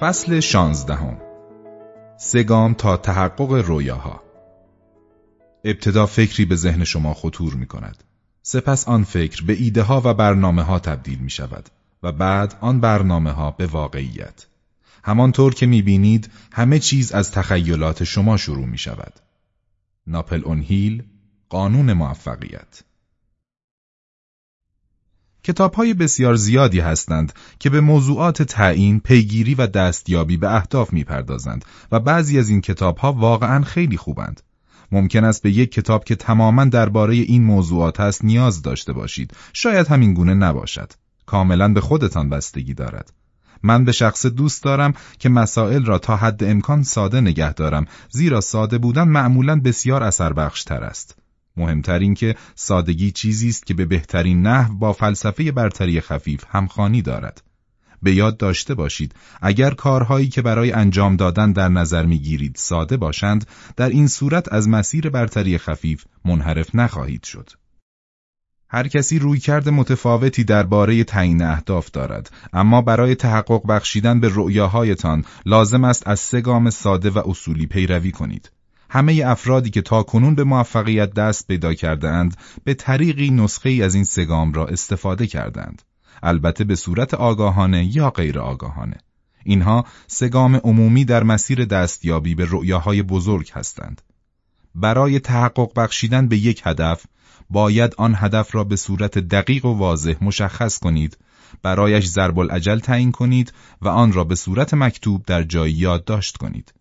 فصل شانزدهم سگام تا تحقق رویاها ابتدا فکری به ذهن شما خطور می کند. سپس آن فکر به ایده ها و برنامه ها تبدیل می شود و بعد آن برنامه ها به واقعیت. همانطور که می بینید همه چیز از تخیلات شما شروع می شود. ناپل اون هیل قانون موفقیت کتاب های بسیار زیادی هستند که به موضوعات تعیین، پیگیری و دستیابی به اهداف می‌پردازند و بعضی از این کتاب ها واقعا خیلی خوبند. ممکن است به یک کتاب که تماما درباره این موضوعات است نیاز داشته باشید. شاید همین گونه نباشد. کاملا به خودتان بستگی دارد. من به شخص دوست دارم که مسائل را تا حد امکان ساده نگه دارم زیرا ساده بودن معمولا بسیار اثر تر است. مهمتر این که سادگی چیزی است که به بهترین نحو با فلسفه برتری خفیف همخوانی دارد. به یاد داشته باشید اگر کارهایی که برای انجام دادن در نظر می‌گیرید ساده باشند در این صورت از مسیر برتری خفیف منحرف نخواهید شد. هر کسی رویکرد متفاوتی درباره تعیین اهداف دارد اما برای تحقق بخشیدن به رؤیاهایتان لازم است از سه گام ساده و اصولی پیروی کنید. همه افرادی که تا کنون به موفقیت دست پیدا کردهاند به طریقی نسخه ای از این سگام را استفاده کردند. البته به صورت آگاهانه یا غیر آگاهانه. اینها سگام عمومی در مسیر دستیابی به رؤیاهای بزرگ هستند. برای تحقق بخشیدن به یک هدف، باید آن هدف را به صورت دقیق و واضح مشخص کنید، برایش ضرب العجل تعیین کنید و آن را به صورت مکتوب در جایی یادداشت کنید.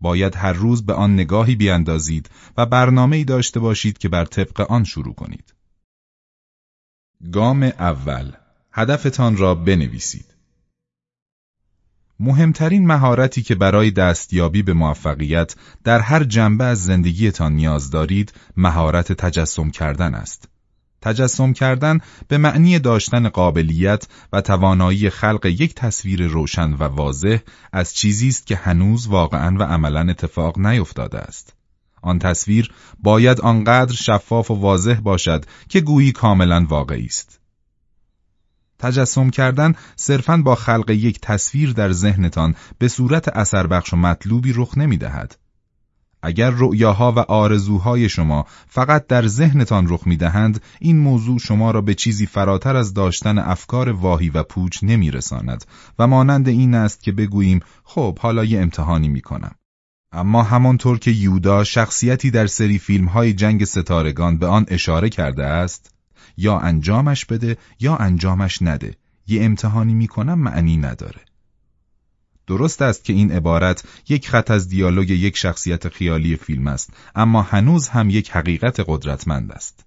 باید هر روز به آن نگاهی بیاندازید و برنامه ای داشته باشید که بر طبق آن شروع کنید. گام اول هدفتان را بنویسید. مهمترین مهارتی که برای دستیابی به موفقیت در هر جنبه از زندگیتان نیاز دارید مهارت تجسم کردن است. تجسم کردن به معنی داشتن قابلیت و توانایی خلق یک تصویر روشن و واضح از چیزی است که هنوز واقعا و عملا اتفاق نیفتاده است. آن تصویر باید آنقدر شفاف و واضح باشد که گویی کاملا واقعی است. تجسم کردن صرفاً با خلق یک تصویر در ذهنتان به صورت اثر بخش و مطلوبی رخ نمی دهد. اگر رؤیاها و آرزوهای شما فقط در ذهنتان رخ می‌دهند این موضوع شما را به چیزی فراتر از داشتن افکار واهی و پوچ نمیرساند و مانند این است که بگوییم خب حالا یه امتحانی می‌کنم اما همانطور که یودا شخصیتی در سری فیلم های جنگ ستارگان به آن اشاره کرده است یا انجامش بده یا انجامش نده. یه امتحانی می‌کنم معنی نداره. درست است که این عبارت یک خط از دیالوگ یک شخصیت خیالی فیلم است اما هنوز هم یک حقیقت قدرتمند است.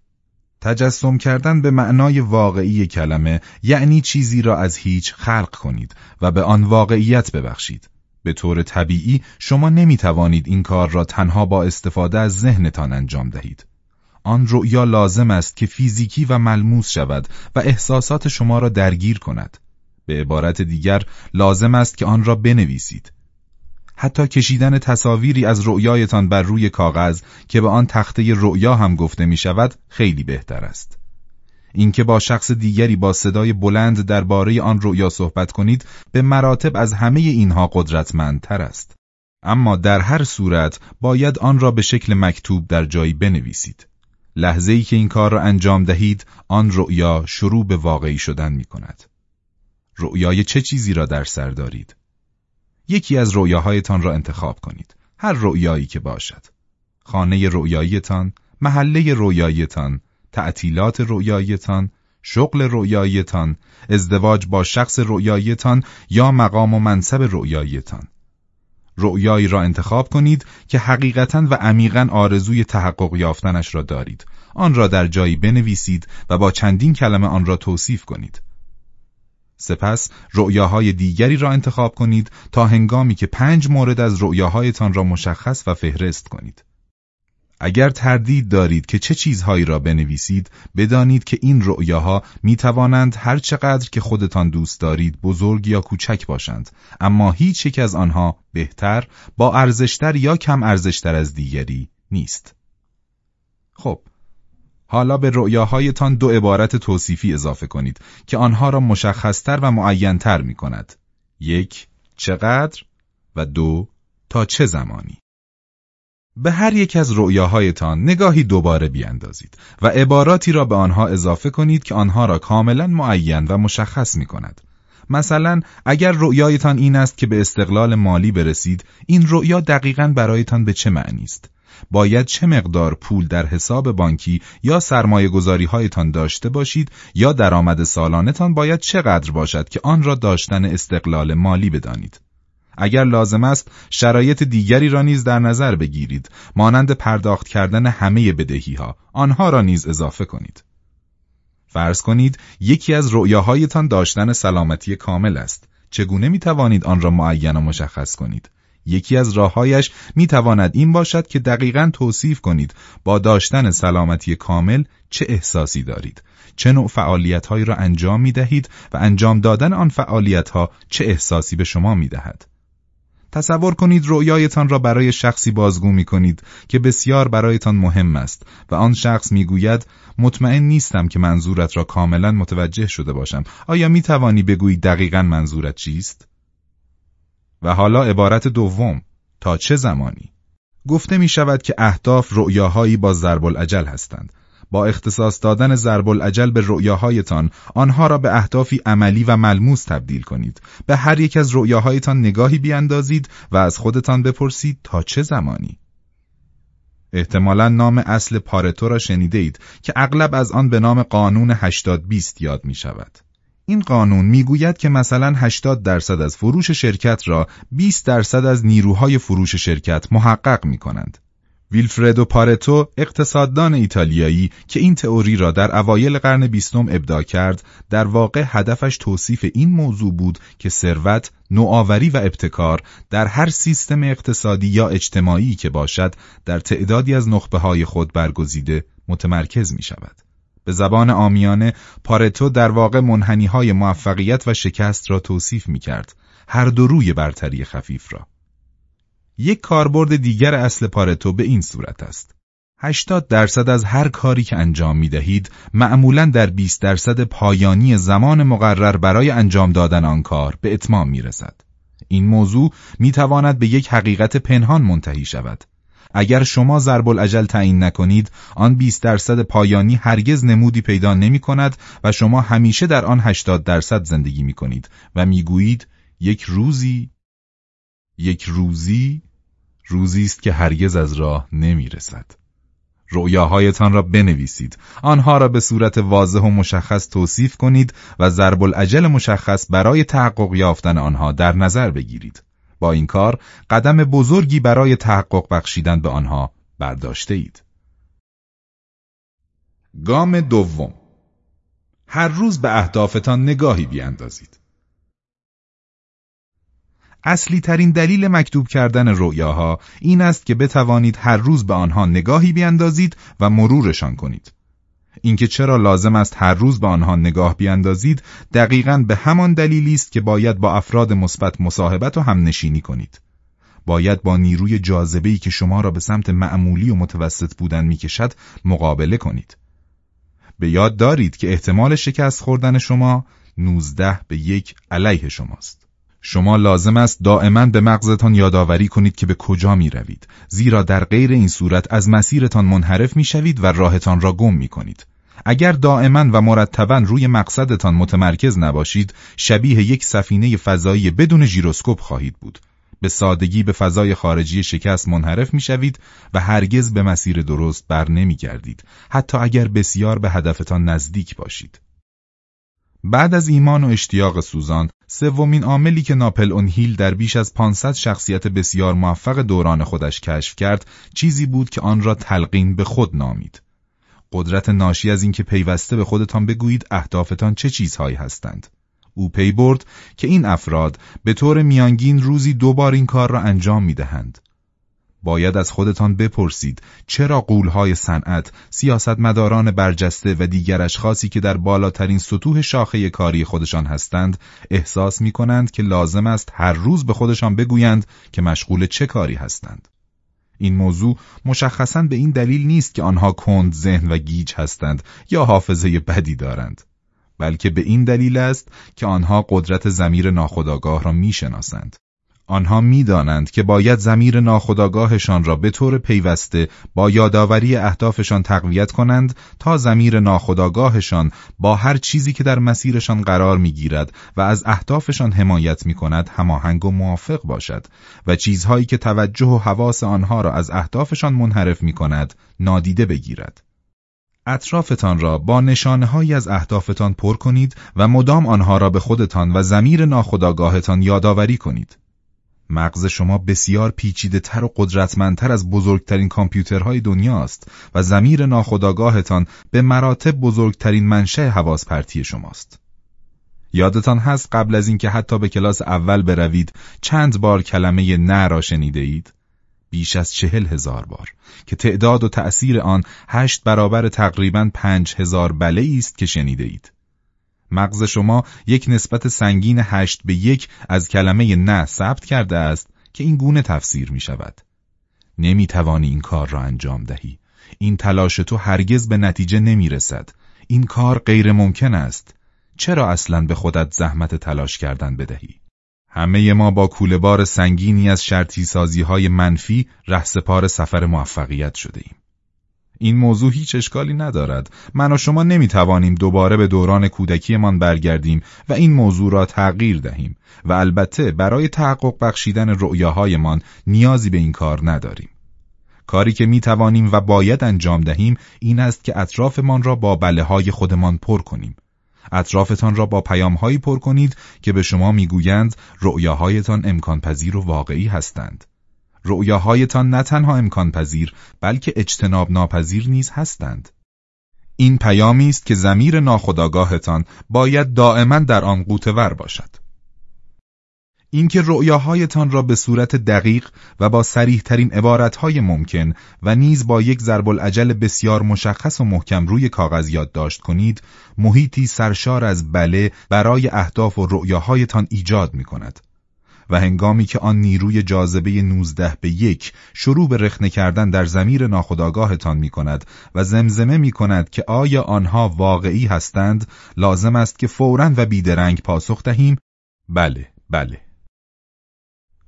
تجسم کردن به معنای واقعی کلمه یعنی چیزی را از هیچ خلق کنید و به آن واقعیت ببخشید. به طور طبیعی شما نمی توانید این کار را تنها با استفاده از ذهنتان انجام دهید. آن رؤیا لازم است که فیزیکی و ملموس شود و احساسات شما را درگیر کند به عبارت دیگر لازم است که آن را بنویسید. حتی کشیدن تصاویری از رؤیایتان بر روی کاغذ که به آن تخته رؤیا هم گفته می شود خیلی بهتر است. اینکه با شخص دیگری با صدای بلند درباره آن رؤیا صحبت کنید به مراتب از همه اینها قدرتمندتر است. اما در هر صورت باید آن را به شکل مکتوب در جایی بنویسید. لحظه ای که این کار را انجام دهید آن رؤیا شروع به واقعی شدن می کند. رؤیای چه چیزی را در سر دارید؟ یکی از رؤیاهایتان را انتخاب کنید. هر رؤیایی که باشد. خانه رؤیاییتان، محله رؤیاییتان، تعطیلات رؤیاییتان، شغل رؤیاییتان، ازدواج با شخص رؤیاییتان یا مقام و منصب رؤیاییتان. رؤیایی را انتخاب کنید که حقیقتا و عمیقا آرزوی تحقق یافتنش را دارید. آن را در جایی بنویسید و با چندین کلمه آن را توصیف کنید. سپس رؤیاهای دیگری را انتخاب کنید تا هنگامی که پنج مورد از رؤیاهایتان را مشخص و فهرست کنید. اگر تردید دارید که چه چیزهایی را بنویسید بدانید که این رؤیاها می توانند هر چقدر که خودتان دوست دارید بزرگ یا کوچک باشند. اما هیچ یک از آنها بهتر با ارزشتر یا کم ارزشتر از دیگری نیست. خب حالا به رؤیاهایتان دو عبارت توصیفی اضافه کنید که آنها را مشخصتر و معینتر می کند یک چقدر؟ و دو تا چه زمانی؟ به هر یک از رؤیاهایتان نگاهی دوباره بیاندازید و عباراتی را به آنها اضافه کنید که آنها را کاملا معین و مشخص می کند. مثلا اگر رؤیایتان این است که به استقلال مالی برسید این رؤیا دقیقا برایتان به چه معنی است باید چه مقدار پول در حساب بانکی یا سرمایه گذاری هایتان داشته باشید یا درآمد سالانتان باید چقدر باشد که آن را داشتن استقلال مالی بدانید اگر لازم است شرایط دیگری را نیز در نظر بگیرید. مانند پرداخت کردن همه بدهی ها آنها را نیز اضافه کنید. فرض کنید یکی از رؤیاهایتان داشتن سلامتی کامل است. چگونه می توانید آن را معین و مشخص کنید؟ یکی از راههایش می تواند این باشد که دقیقا توصیف کنید با داشتن سلامتی کامل چه احساسی دارید. چه نوع فعالیتهایی را انجام می دهید و انجام دادن آن فعالیتها چه احساسی به شما می دهد. تصور کنید رؤیایتان را برای شخصی بازگو می کنید که بسیار برایتان مهم است و آن شخص می گوید مطمئن نیستم که منظورت را کاملا متوجه شده باشم آیا می توانی بگویی دقیقا منظورت چیست؟ و حالا عبارت دوم تا چه زمانی؟ گفته می شود که اهداف رؤیاهایی با ضرب العجل هستند با اختصاص دادن ضرب العجل به رؤیاهایتان آنها را به اهدافی عملی و ملموس تبدیل کنید به هر یک از رؤیاهایتان نگاهی بیاندازید و از خودتان بپرسید تا چه زمانی احتمالا نام اصل پارتو را شنیده اید که اغلب از آن به نام قانون 80 20 یاد می شود. این قانون می‌گوید که مثلا 80 درصد از فروش شرکت را 20 درصد از نیروهای فروش شرکت محقق می کنند. ویلفردو پارتو اقتصاددان ایتالیایی که این تئوری را در اوایل قرن بیستم ابداع کرد در واقع هدفش توصیف این موضوع بود که ثروت نوآوری و ابتکار در هر سیستم اقتصادی یا اجتماعی که باشد در تعدادی از نخبه های خود برگزیده متمرکز می شود. به زبان آمیانه پارتو در واقع منحنی های موفقیت و شکست را توصیف می کرد. هر دو روی برتری خفیف را. یک کاربرد دیگر اصل پارتو به این صورت است. 80 درصد از هر کاری که انجام می دهید معمولا در 20 درصد پایانی زمان مقرر برای انجام دادن آن کار به اتمام می رسد. این موضوع می تواند به یک حقیقت پنهان منتهی شود. اگر شما ضرب العجل تعیین نکنید آن 20 درصد پایانی هرگز نمودی پیدا نمی کند و شما همیشه در آن 80 درصد زندگی می کنید و می گویید یک روزی یک روزی روزی است که هرگز از راه نمی رسد. رؤیاهایتان را بنویسید آنها را به صورت واضح و مشخص توصیف کنید و ضرب العجل مشخص برای تحقق یافتن آنها در نظر بگیرید با این کار قدم بزرگی برای تحقق بخشیدن به آنها برداشته اید. گام دوم هر روز به اهدافتان نگاهی بیاندازید. اصلی ترین دلیل مکتوب کردن رؤیاها این است که بتوانید هر روز به آنها نگاهی بیاندازید و مرورشان کنید. اینکه چرا لازم است هر روز به آنها نگاه بیاندازید دقیقا به همان دلیلی است که باید با افراد مثبت مصاحبت و همنشینی کنید. باید با نیروی جاذبه‌ای که شما را به سمت معمولی و متوسط بودن می‌کشد مقابله کنید. به یاد دارید که احتمال شکست خوردن شما 19 به یک علیه شماست. شما لازم است دائما به مغزتان یادآوری کنید که به کجا می روید زیرا در غیر این صورت از مسیرتان منحرف می شوید و راهتان را گم می کنید. اگر دائما و مرتبا روی مقصدتان متمرکز نباشید شبیه یک سفینه فضایی بدون ژیروسکوپ خواهید بود. به سادگی به فضای خارجی شکست منحرف می شوید و هرگز به مسیر درست بر نمی گردید حتی اگر بسیار به هدفتان نزدیک باشید. بعد از ایمان و اشتیاق سوزان سومین عاملی که ناپل اون هیل در بیش از 500 شخصیت بسیار موفق دوران خودش کشف کرد چیزی بود که آن را تلقین به خود نامید قدرت ناشی از اینکه پیوسته به خودتان بگویید اهدافتان چه چیزهایی هستند او پی برد که این افراد به طور میانگین روزی دو بار این کار را انجام می دهند. باید از خودتان بپرسید چرا قولهای صنعت، سیاستمداران برجسته و دیگر اشخاصی که در بالاترین سطوح شاخه کاری خودشان هستند احساس می کنند که لازم است هر روز به خودشان بگویند که مشغول چه کاری هستند. این موضوع مشخصا به این دلیل نیست که آنها کند ذهن و گیج هستند یا حافظه بدی دارند بلکه به این دلیل است که آنها قدرت زمیر ناخودآگاه را می‌شناسند آنها می‌دانند که باید زمیر ناخودآگاهشان را به طور پیوسته با یادآوری اهدافشان تقویت کنند تا زمیر ناخودآگاهشان با هر چیزی که در مسیرشان قرار می‌گیرد و از اهدافشان حمایت می کند هماهنگ و موافق باشد و چیزهایی که توجه و حواس آنها را از اهدافشان منحرف می کند نادیده بگیرد. اطرافتان را با نشانه از اهدافتان پر کنید و مدام آنها را به خودتان و زمیر ناخودآگاهتان یادآوری کنید. مغز شما بسیار پیچیده تر و قدرتمندتر از بزرگترین کامپیوترهای دنیاست و زمیر ناخودآگاهتان به مراتب بزرگترین منشأ حواس پرتی شماست. یادتان هست قبل از اینکه حتی به کلاس اول بروید چند بار کلمه نه را شنیده اید؟ بیش از چهل هزار بار که تعداد و تأثیر آن هشت برابر تقریبا پنج هزار بله است که شنیده اید. مغز شما یک نسبت سنگین هشت به یک از کلمه نه ثبت کرده است که این گونه تفسیر می شود. نمی توانی این کار را انجام دهی. این تلاش تو هرگز به نتیجه نمی رسد. این کار غیر ممکن است. چرا اصلا به خودت زحمت تلاش کردن بدهی؟ همه ما با بار سنگینی از شرطی سازی های منفی رهسپار سفر موفقیت شده ایم. این موضوع هیچ اشکالی ندارد. من و شما نمی توانیم دوباره به دوران کودکیمان برگردیم و این موضوع را تغییر دهیم و البته برای تحقق بخشیدن رؤیاهایمان نیازی به این کار نداریم. کاری که می توانیم و باید انجام دهیم این است که اطرافمان را با بله های خودمان پر کنیم. اطرافتان را با پیامهایی پر کنید که به شما می‌گویند رؤیاهایتان امکان پذیر و واقعی هستند. رؤیاهایتان نه تنها امکان پذیر بلکه اجتناب ناپذیر نیز هستند. این پیامی است که زمیر ناخودآگاهتان باید دائما در آن قوتور باشد. اینکه رؤیاهایتان را به صورت دقیق و با سریح ترین عبارتهای ممکن و نیز با یک ضرب العجل بسیار مشخص و محکم روی کاغذ یادداشت کنید، محیطی سرشار از بله برای اهداف و رؤیاهایتان ایجاد می کند. و هنگامی که آن نیروی جاذبه 19 به یک شروع به رخنه کردن در زمیر ناخودآگاهتان می کند و زمزمه می کند که آیا آنها واقعی هستند لازم است که فوراً و بیدرنگ پاسخ دهیم بله بله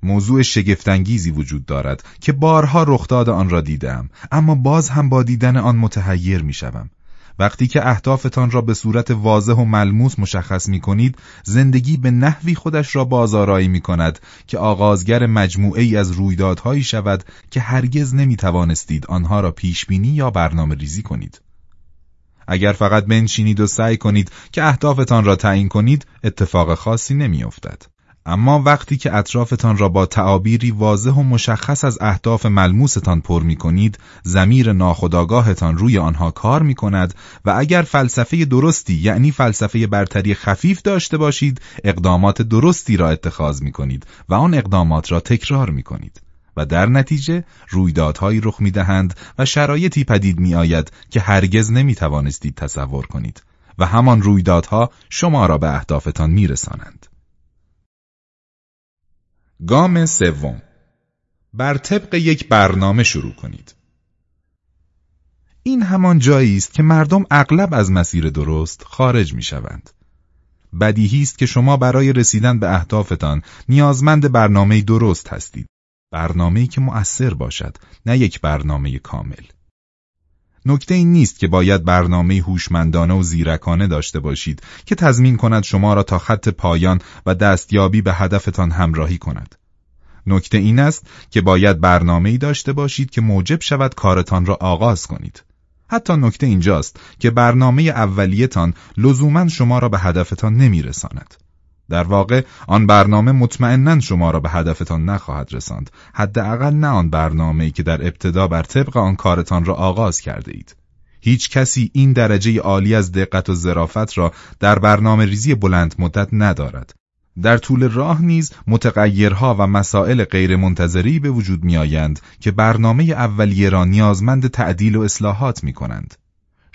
موضوع شگفتانگیزی وجود دارد که بارها رخداد آن را دیدم اما باز هم با دیدن آن متحیر می شوم. وقتی که اهدافتان را به صورت واضح و ملموس مشخص می کنید، زندگی به نحوی خودش را بازارایی می کند که آغازگر مجموعه ای از رویدادهایی شود که هرگز نمی توانستید آنها را پیش بینی یا برنامه ریزی کنید. اگر فقط بنشینید و سعی کنید که اهدافتان را تعیین کنید، اتفاق خاصی نمی افتد. اما وقتی که اطرافتان را با تعابیری واضح و مشخص از اهداف ملموستان پر می کنید، زمیر ناخداگاهتان روی آنها کار می کند و اگر فلسفه درستی یعنی فلسفه برتری خفیف داشته باشید، اقدامات درستی را اتخاذ می کنید و آن اقدامات را تکرار می کنید. و در نتیجه رویدادهایی رخ می دهند و شرایطی پدید می آید که هرگز نمی توانستید تصور کنید و همان رویدادها شما را به اهدافتان می رسانند. گام سوم بر طبق یک برنامه شروع کنید. این همان جایی است که مردم اغلب از مسیر درست خارج می شوند. بدیهی است که شما برای رسیدن به اهدافتان نیازمند برنامه درست هستید. برنامه‌ای که مؤثر باشد، نه یک برنامه کامل. نکته این نیست که باید برنامه هوشمندانه و زیرکانه داشته باشید که تضمین کند شما را تا خط پایان و دستیابی به هدفتان همراهی کند. نکته این است که باید برنامه داشته باشید که موجب شود کارتان را آغاز کنید. حتی نکته اینجاست که برنامه اولیتان لزوما شما را به هدفتان نمیرساند. در واقع آن برنامه مطمئنا شما را به هدفتان نخواهد رساند. حداقل نه آن برنامه‌ای که در ابتدا بر طبق آن کارتان را آغاز کرده اید هیچ کسی این درجه عالی از دقت و ظرافت را در برنامه ریزی بلند مدت ندارد. در طول راه نیز متغیرها و مسائل غیرمنتظری به وجود میآیند که برنامه اولیه را نیازمند تعدیل و اصلاحات می کنند.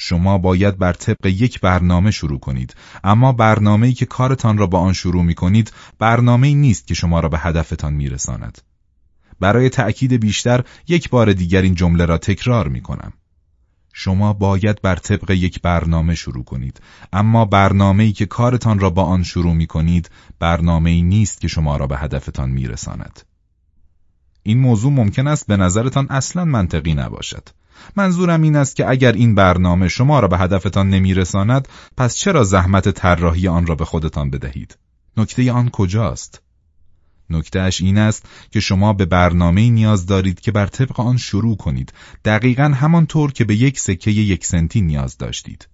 شما باید بر طبق یک برنامه شروع کنید اما برنامه‌ای که کارتان را با آن شروع می کنید برنامه‌ای نیست که شما را به هدفتان میرساند. برای تأکید بیشتر یک بار دیگر این جمله را تکرار می کنم. شما باید بر طبق یک برنامه شروع کنید اما برنامه‌ای که کارتان را با آن شروع می کنید برنامه‌ای نیست که شما را به هدفتان میرساند. این موضوع ممکن است به نظرتان اصلا منطقی نباشد. منظورم این است که اگر این برنامه شما را به هدفتان نمیرساند پس چرا زحمت طراحی آن را به خودتان بدهید؟ نکته آن کجاست؟ نکتهش این است که شما به برنامه نیاز دارید که بر طبق آن شروع کنید. دقیقا همانطور که به یک سکه یک سنتی نیاز داشتید.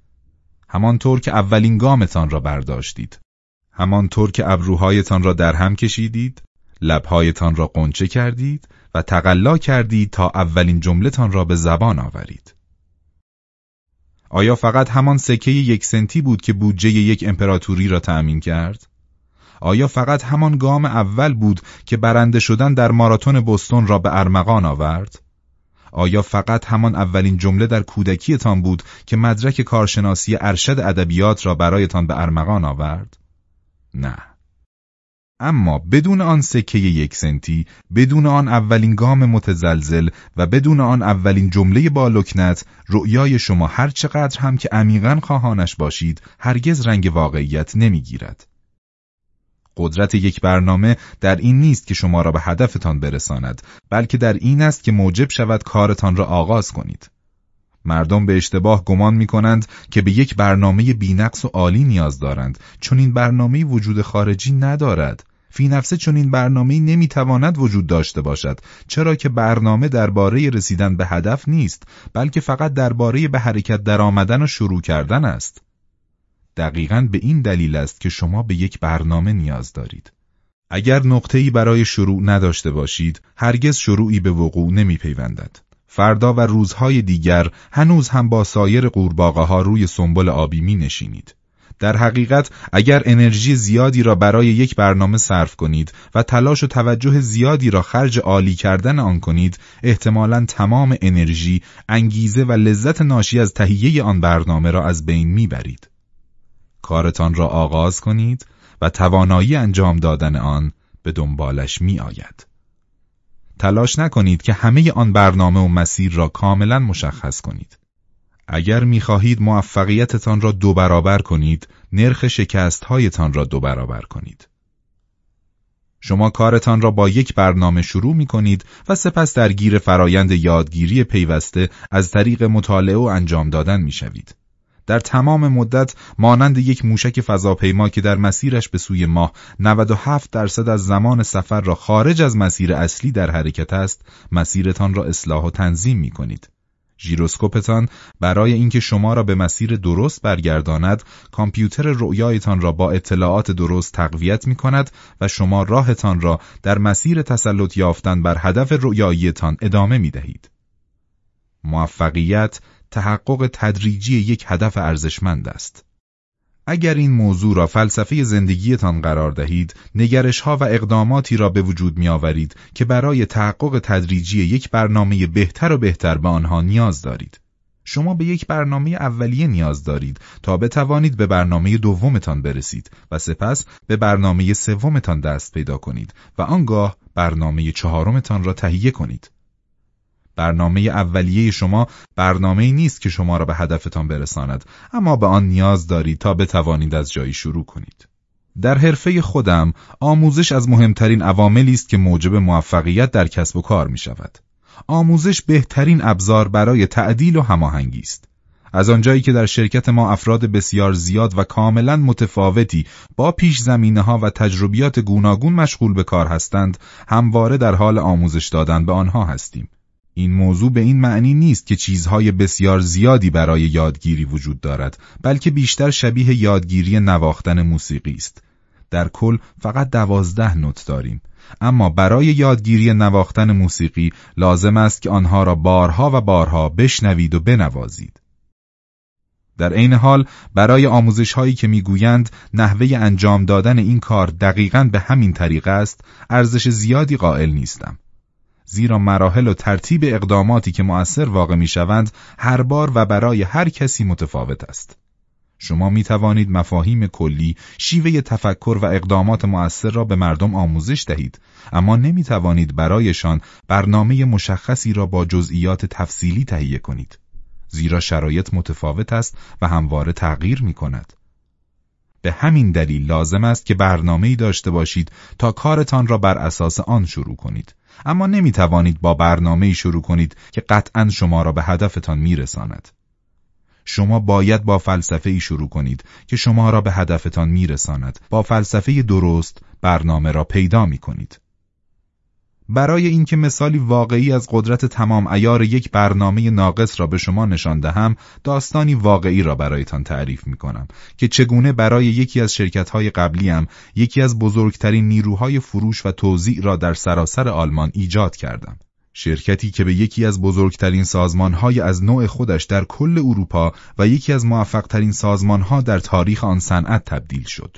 همانطور که اولین گامتان را برداشتید. همانطور که ابروهایتان را در هم کشیدید. لبهایتان را قنچه کردید. تقلا کردید تا اولین جملتان را به زبان آورید آیا فقط همان سکه یک سنتی بود که بودجه یک امپراتوری را تأمین کرد؟ آیا فقط همان گام اول بود که برنده شدن در ماراتون بستون را به ارمغان آورد؟ آیا فقط همان اولین جمله در کودکیتان بود که مدرک کارشناسی ارشد ادبیات را برایتان به ارمغان آورد؟ نه. اما بدون آن سکه یک سنتی، بدون آن اولین گام متزلزل و بدون آن اولین جمله با لکنت، رؤیای شما هر چقدر هم که عمیقا خواهانش باشید، هرگز رنگ واقعیت نمی‌گیرد. قدرت یک برنامه در این نیست که شما را به هدفتان برساند بلکه در این است که موجب شود کارتان را آغاز کنید. مردم به اشتباه گمان می کنند که به یک برنامه بینقص و عالی نیاز دارند. چون این برنامه وجود خارجی ندارد. فی نفسه چون این برنامه نمی تواند وجود داشته باشد چرا که برنامه درباره رسیدن به هدف نیست بلکه فقط درباره به حرکت درآمدن و شروع کردن است دقیقا به این دلیل است که شما به یک برنامه نیاز دارید. اگر نقطه‌ای برای شروع نداشته باشید، هرگز شروعی به وقوع نمی پیوندد. فردا و روزهای دیگر هنوز هم با سایر قورباغه ها روی سنبل آبی می نشینید. در حقیقت اگر انرژی زیادی را برای یک برنامه صرف کنید و تلاش و توجه زیادی را خرج عالی کردن آن کنید احتمالا تمام انرژی، انگیزه و لذت ناشی از تهیه آن برنامه را از بین می‌برید. کارتان را آغاز کنید و توانایی انجام دادن آن به دنبالش می آید. تلاش نکنید که همه آن برنامه و مسیر را کاملا مشخص کنید. اگر می‌خواهید موفقیتتان را دو برابر کنید، نرخ شکست هایتان را دو برابر کنید. شما کارتان را با یک برنامه شروع می کنید و سپس درگیر فرایند یادگیری پیوسته از طریق مطالعه و انجام دادن می شوید. در تمام مدت مانند یک موشک فضاپیما که در مسیرش به سوی ماه 97 درصد از زمان سفر را خارج از مسیر اصلی در حرکت است مسیرتان را اصلاح و تنظیم می کنید. ژیروسکوپتان برای اینکه شما را به مسیر درست برگرداند کامپیوتر رؤیایتان را با اطلاعات درست تقویت می کند و شما راهتان را در مسیر تسلط یافتن بر هدف رؤیاییتان ادامه می دهید. موفقیت تحقق تدریجی یک هدف ارزشمند است. اگر این موضوع را فلسفه زندگیتان قرار دهید، نگرش ها و اقداماتی را به وجود می آورید که برای تحقق تدریجی یک برنامه بهتر و بهتر به آنها نیاز دارید. شما به یک برنامه اولیه نیاز دارید تا بتوانید به برنامه دومتان برسید و سپس به برنامه سومتان دست پیدا کنید و آنگاه برنامه چهارمتان را تهیه کنید. برنامه اولیه شما برنامه نیست که شما را به هدفتان برساند. اما به آن نیاز دارید تا بتوانید از جایی شروع کنید. در حرفه خودم آموزش از مهمترین عواملی است که موجب موفقیت در کسب و کار می شود آموزش بهترین ابزار برای تعدیل و هماهنگی است. از آنجایی که در شرکت ما افراد بسیار زیاد و کاملا متفاوتی با پیش زمینه ها و تجربیات گوناگون مشغول به کار هستند همواره در حال آموزش دادن به آنها هستیم. این موضوع به این معنی نیست که چیزهای بسیار زیادی برای یادگیری وجود دارد بلکه بیشتر شبیه یادگیری نواختن موسیقی است. در کل فقط دوازده نوت داریم. اما برای یادگیری نواختن موسیقی لازم است که آنها را بارها و بارها بشنوید و بنوازید. در عین حال برای آموزش هایی که می‌گویند نحوه انجام دادن این کار دقیقا به همین طریقه است ارزش زیادی قائل نیستم. زیرا مراحل و ترتیب اقداماتی که مؤثر واقع می‌شوند هر بار و برای هر کسی متفاوت است شما می توانید مفاهیم کلی، شیوه تفکر و اقدامات مؤثر را به مردم آموزش دهید، اما نمی توانید برایشان برنامه مشخصی را با جزئیات تفصیلی تهیه کنید. زیرا شرایط متفاوت است و همواره تغییر می کند. به همین دلیل لازم است که برنامه‌ای داشته باشید تا کارتان را بر اساس آن شروع کنید. اما نمی توانید با برنامه‌ای شروع کنید که قطعا شما را به هدفتان میرساند. شما باید با فلسفه ای شروع کنید که شما را به هدفتان میرساند. با فلسفه درست برنامه را پیدا می کنید. برای اینکه مثالی واقعی از قدرت تمام ایار یک برنامه ناقص را به شما نشان دهم، داستانی واقعی را برایتان تعریف می کنم که چگونه برای یکی از شرکت‌های قبلیم یکی از بزرگترین نیروهای فروش و توزیع را در سراسر آلمان ایجاد کردم. شرکتی که به یکی از بزرگترین سازمانهای از نوع خودش در کل اروپا و یکی از موفقترین سازمانها در تاریخ آن صنعت تبدیل شد.